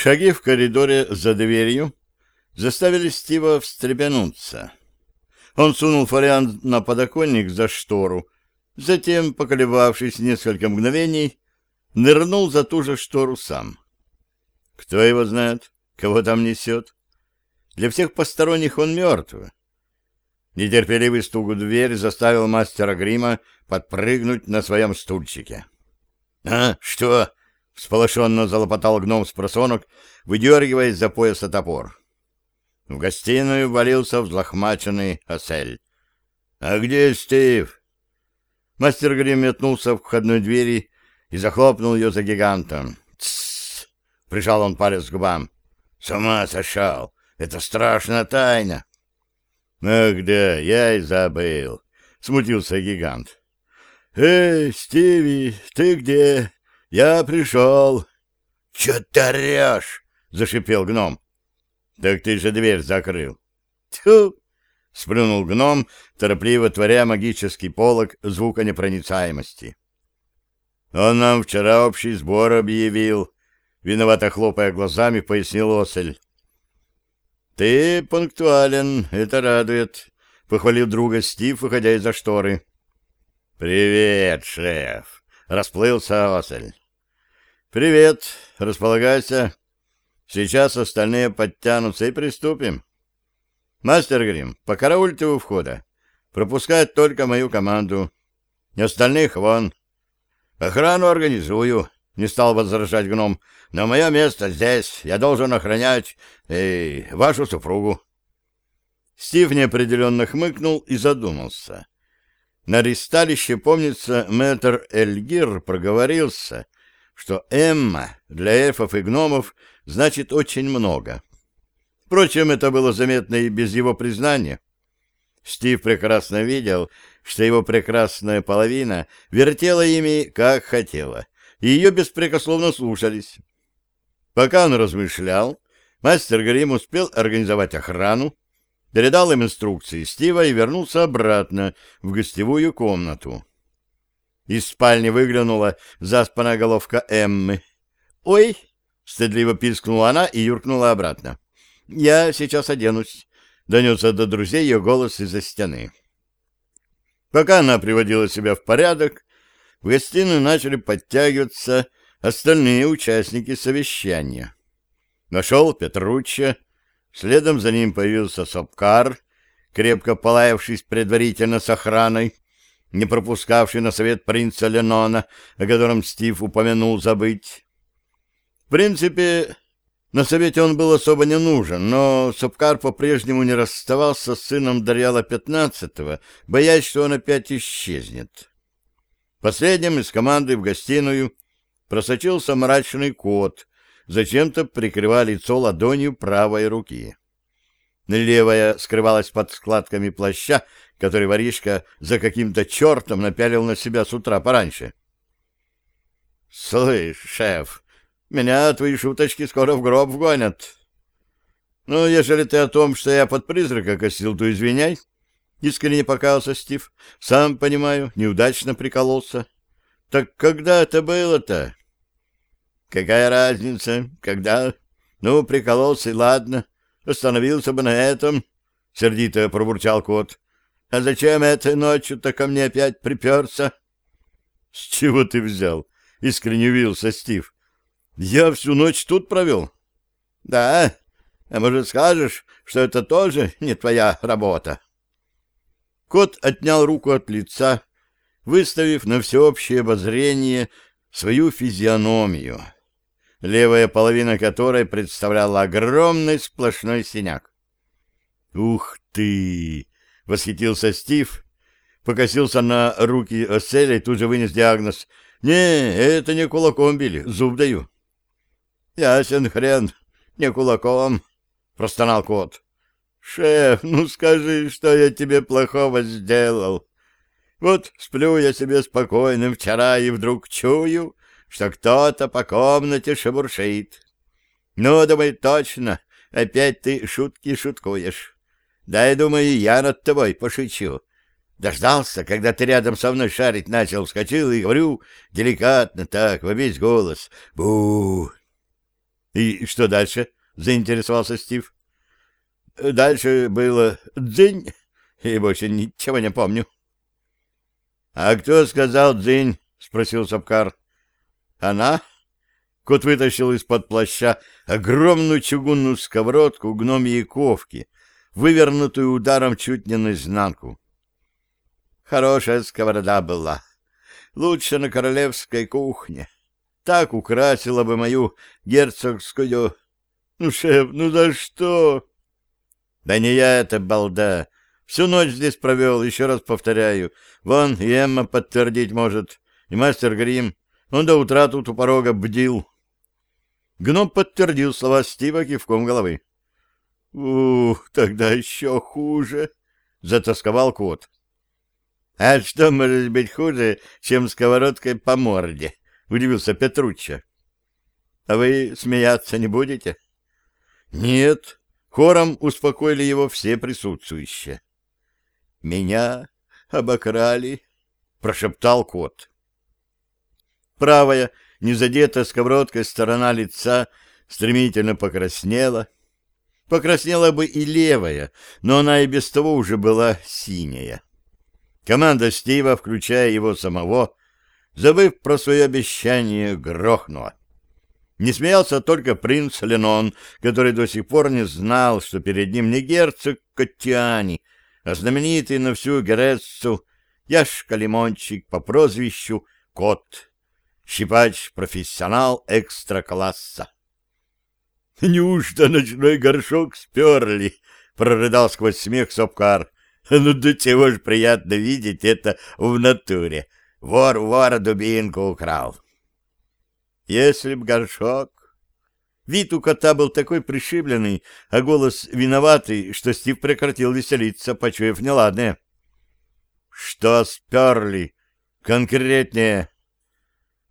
Шаги в коридоре за дверью заставили Стива встрепенуться. Он сунул фолиант на подоконник за штору, затем, поколебавшись несколько мгновений, нырнул за ту же штору сам. Кто его знает, кого там несет? Для всех посторонних он мертв. Нетерпеливый стук в дверь заставил мастера грима подпрыгнуть на своем стульчике. — А, что? — всполошенно залопотал гном с просонок, выдергивая из-за пояса топор. В гостиную валился взлохмаченный осель. — А где Стив? Мастер грим метнулся в входной двери и захлопнул ее за гигантом. «Тссс!» — прижал он палец к губам. «С ума сошел! Это страшная тайна!» «Ах да, я и забыл!» — смутился гигант. «Эй, Стиви, ты где? Я пришел!» «Чё ты орешь?» — зашипел гном. «Так ты же дверь закрыл!» «Тьфу!» — сплюнул гном, торопливо творя магический полог звуконепроницаемости. Он нам вчера общий сбор объявил. Виновато хлопая глазами, пояснил Осель. Ты пунктуален, это радует, похвалил друга Стив, выходя из-за шторы. Привет, шеф, расплылся Осель. Привет, располагайся. Сейчас остальные подтянутся и приступим. Мастер Грим, покараульте у входа. Пропускать только мою команду. Остальных вон. Охрану организую, не стал возражать гном. Но мое место здесь. Я должен охранять эй, вашу супругу. Стив неопределенно хмыкнул и задумался. На ристалище, помнится, мэтр Эльгир проговорился, что Эмма для эльфов и гномов значит очень много. Впрочем, это было заметно и без его признания. Стив прекрасно видел, что его прекрасная половина вертела ими, как хотела, и ее беспрекословно слушались. Пока он размышлял, мастер Грим успел организовать охрану, передал им инструкции Стива и вернулся обратно в гостевую комнату. Из спальни выглянула заспанная головка Эммы. «Ой!» — стыдливо пискнула она и юркнула обратно. «Я сейчас оденусь», — донесся до друзей ее голос из-за стены. Пока она приводила себя в порядок, в гостиную начали подтягиваться остальные участники совещания. Нашел Петручча, следом за ним появился Сапкар, крепко полаявшись предварительно с охраной, не пропускавший на совет принца Ленона, о котором Стив упомянул забыть. В принципе, на совете он был особо не нужен, но Сапкар по-прежнему не расставался с сыном Дарьяла XV, боясь, что он опять исчезнет. Последним из команды в гостиную просочился мрачный кот, зачем-то прикрывая лицо ладонью правой руки. Левая скрывалась под складками плаща, который воришка за каким-то чертом напялил на себя с утра пораньше. — Слышь, шеф, меня твои шуточки скоро в гроб вгонят. Ну, ежели ты о том, что я под призрака косил, то извиняй. Искренне покаялся Стив. Сам понимаю, неудачно прикололся. Так когда это было-то? Какая разница, когда? Ну, прикололся, ладно. Остановился бы на этом, — сердито пробурчал кот. А зачем этой ночью-то ко мне опять приперся? — С чего ты взял? — искренне вился Стив. Я всю ночь тут провел. Да, а может скажешь, что это тоже не твоя работа? Кот отнял руку от лица, выставив на всеобщее обозрение свою физиономию, левая половина которой представляла огромный сплошной синяк. «Ух ты!» — восхитился Стив, покосился на руки Оселя и тут же вынес диагноз. «Не, это не кулаком били, зуб даю». Ясен хрен, не кулаком, — простонал кот. — Шеф, ну скажи, что я тебе плохого сделал. Вот сплю я себе спокойно вчера и вдруг чую, что кто-то по комнате шебуршит. Ну, думай, точно, опять ты шутки шуткуешь. Дай, думаю, я над тобой пошучу. Дождался, когда ты рядом со мной шарить начал, вскочил и говорю деликатно так, во весь голос. Бу, И что дальше? заинтересовался Стив. Дальше было дзынь, и больше ничего не помню. А кто сказал дзынь? спросил Сапкар. Она? Кот вытащил из-под плаща огромную чугунную сковородку гномьей ковки, вывернутую ударом чуть не наизнанку. Хорошая сковорода была. Лучше на королевской кухне. Так украсила бы мою герцогскую... Ну, шеф, ну за что? Да не я это, балда. Всю ночь здесь провел, еще раз повторяю. Вон, и Эмма подтвердить может, и мастер Грим. Он до утра тут у порога бдил. Гном подтвердил слова Стива кивком головы. «Ух, тогда еще хуже!» — затасковал кот. «А что может быть хуже, чем сковородкой по морде?» — удивился Петручча. «А вы смеяться не будете?» «Нет», — хором успокоили его все присутствующие. «Меня обокрали», — прошептал кот. Правая, незадетая сковородкой сторона лица стремительно покраснела. Покраснела бы и левая, но она и без того уже была синяя. Команда Стива, включая его самого, забыв про свое обещание, грохнула. Не смеялся только принц Ленон, который до сих пор не знал, что перед ним не герцог Коттиани, а знаменитый на всю Гереццу Яшка-лимончик по прозвищу Кот, щипач-профессионал экстра-класса. «Неужто ночной горшок сперли?» — прорыдал сквозь смех Сопкар. Ну, до чего ж приятно видеть это в натуре. Вор вора дубинку украл. Если б горшок... Вид у кота был такой пришибленный, а голос виноватый, что Стив прекратил веселиться, почуяв неладное. «Что сперли? Конкретнее!»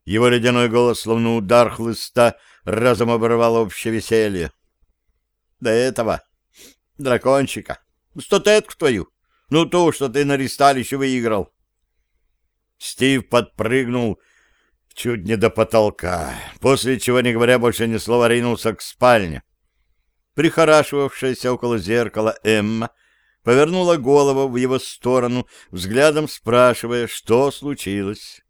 Его ледяной голос, словно удар хлыста, разом оборвал общее веселье. «До этого, дракончика, статуэтку твою, ну, то, что ты на ристалище выиграл. Стив подпрыгнул чуть не до потолка, после чего, не говоря больше ни слова, ринулся к спальне. Прихорашивавшаяся около зеркала Эмма повернула голову в его сторону, взглядом спрашивая, что случилось.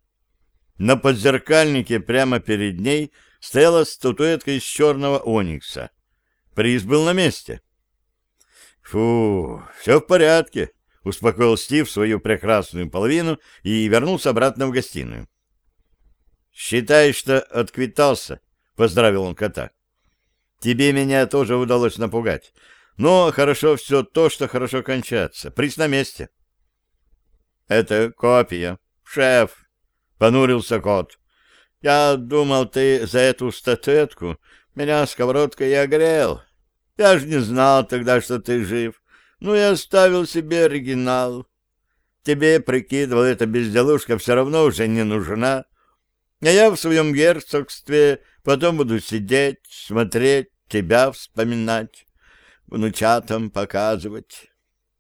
На подзеркальнике прямо перед ней стояла статуэтка из черного оникса. Приз был на месте. «Фу, все в порядке», успокоил Стив свою прекрасную половину и вернулся обратно в гостиную. «Считай, что отквитался», — поздравил он кота. «Тебе меня тоже удалось напугать, но хорошо все то, что хорошо кончается. Приз на месте». «Это копия. Шеф», — понурился кот. «Я думал, ты за эту статуэтку меня сковородкой и огрел. Я же не знал тогда, что ты жив. Ну и оставил себе оригинал. Тебе, прикидывал, эта безделушка все равно уже не нужна. А я в своем герцогстве потом буду сидеть, смотреть, тебя вспоминать, внучатам показывать.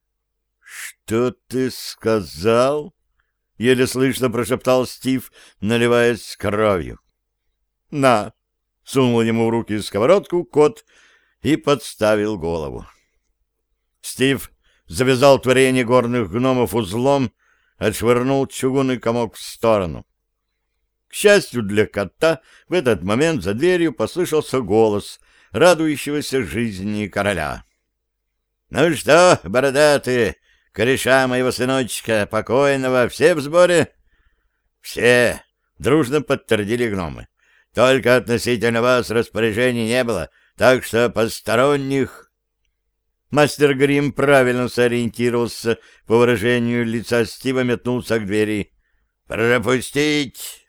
— Что ты сказал? — еле слышно прошептал Стив, наливаясь кровью. — На! — сунул ему в руки сковородку кот и подставил голову. Стив завязал творение горных гномов узлом, отшвырнул чугунный комок в сторону. К счастью для кота, в этот момент за дверью послышался голос радующегося жизни короля. — Ну что, бородатые, кореша моего сыночка покойного, все в сборе? — Все, — дружно подтвердили гномы. — Только относительно вас распоряжений не было, так что посторонних Мастер Грим правильно сориентировался по выражению лица Стива, метнулся к двери. «Пропустить!»